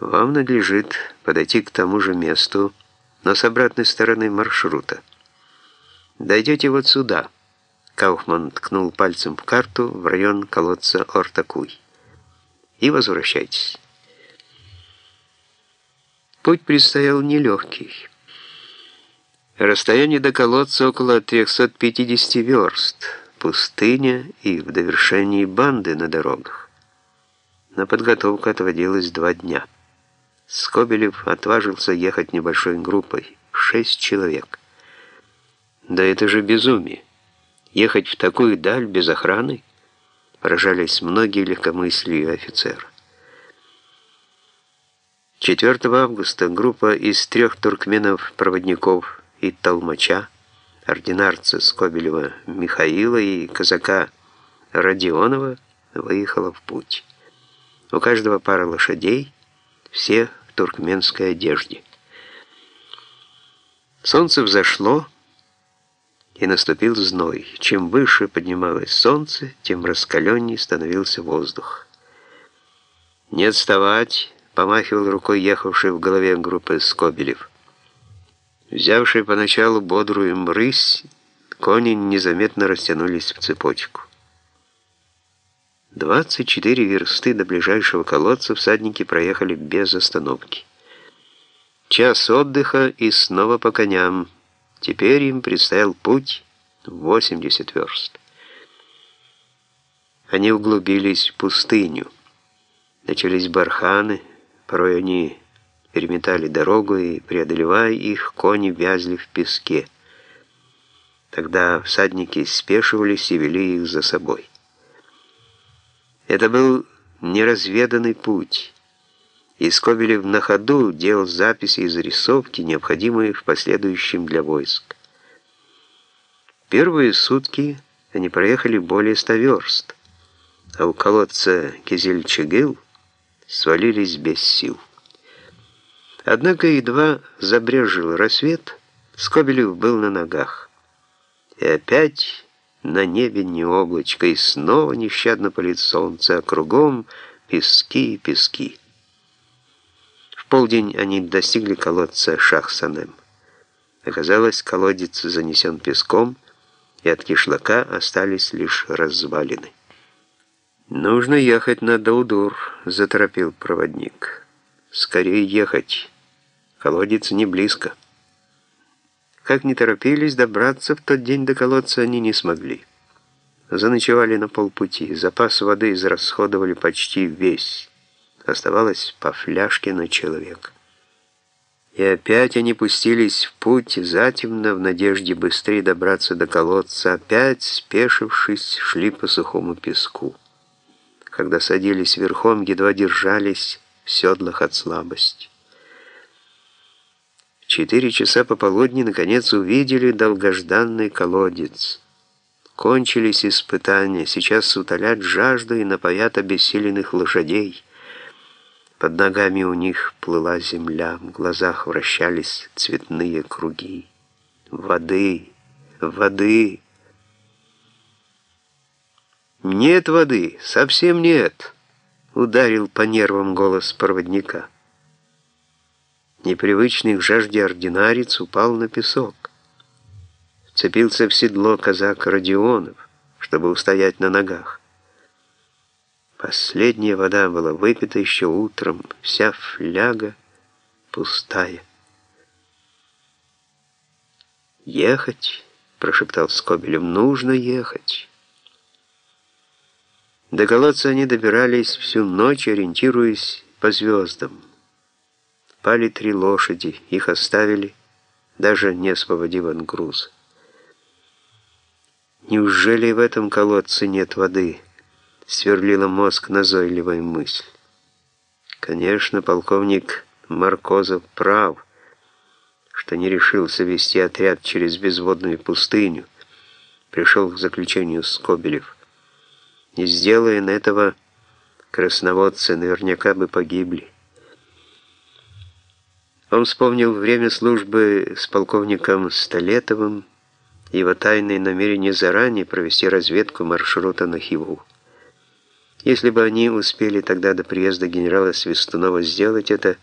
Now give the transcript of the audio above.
Вам надлежит подойти к тому же месту, но с обратной стороны маршрута. Дойдете вот сюда. Кауфман ткнул пальцем в карту в район колодца Ортакуй. И возвращайтесь. Путь предстоял нелегкий. Расстояние до колодца около 350 верст, пустыня и в довершении банды на дорогах. На подготовку отводилось два дня. Скобелев отважился ехать небольшой группой, шесть человек. Да это же безумие. Ехать в такую даль без охраны? Поражались многие легкомыслию офицера. 4 августа группа из трех туркменов-проводников и толмача, ординарца Скобелева Михаила и казака Родионова выехала в путь. У каждого пара лошадей, все туркменской одежде. Солнце взошло, и наступил зной. Чем выше поднималось солнце, тем раскаленней становился воздух. «Не отставать!» — помахивал рукой ехавший в голове группы Скобелев. Взявший поначалу бодрую мрысь, кони незаметно растянулись в цепочку. 24 версты до ближайшего колодца всадники проехали без остановки. Час отдыха и снова по коням. Теперь им предстоял путь в 80 верст. Они углубились в пустыню. Начались барханы, порой они переметали дорогу, и, преодолевая их, кони вязли в песке. Тогда всадники спешивались и вели их за собой. Это был неразведанный путь, и Скобелев на ходу делал записи и зарисовки, необходимые в последующем для войск. Первые сутки они проехали более ста верст, а у колодца Кизельчегыл свалились без сил. Однако едва забрежил рассвет, Скобелев был на ногах. И опять на небе не облачко, и снова нещадно палит солнце, а кругом пески и пески. В полдень они достигли колодца Шахсанем. Оказалось, колодец занесен песком, и от кишлака остались лишь развалины. «Нужно ехать на Даудур», — заторопил проводник. «Скорее ехать. Колодец не близко». Как не торопились, добраться в тот день до колодца они не смогли. Заночевали на полпути, запас воды израсходовали почти весь. Оставалось по фляжке на человека. И опять они пустились в путь затемно, в надежде быстрее добраться до колодца, опять, спешившись, шли по сухому песку. Когда садились верхом, едва держались в седлах от слабости четыре часа пополудни наконец увидели долгожданный колодец. Кончились испытания, сейчас утолят жажду и напоят обессиленных лошадей. Под ногами у них плыла земля, в глазах вращались цветные круги. Воды, воды. «Нет воды, совсем нет!» — ударил по нервам голос проводника. Непривычный к жажде ординарец упал на песок. Вцепился в седло казак Родионов, чтобы устоять на ногах. Последняя вода была выпита еще утром, вся фляга пустая. «Ехать?» — прошептал Скобелев. «Нужно ехать». До колодца они добирались всю ночь, ориентируясь по звездам. Пали три лошади, их оставили, даже не освободив от груза. Неужели в этом колодце нет воды? Сверлила мозг назойливая мысль. Конечно, полковник Маркозов прав, что не решился вести отряд через безводную пустыню. Пришел к заключению Скобелев. Не сделая этого, красноводцы наверняка бы погибли. Он вспомнил время службы с полковником Столетовым, его тайное намерение заранее провести разведку маршрута на Хиву. Если бы они успели тогда до приезда генерала Свистунова сделать это,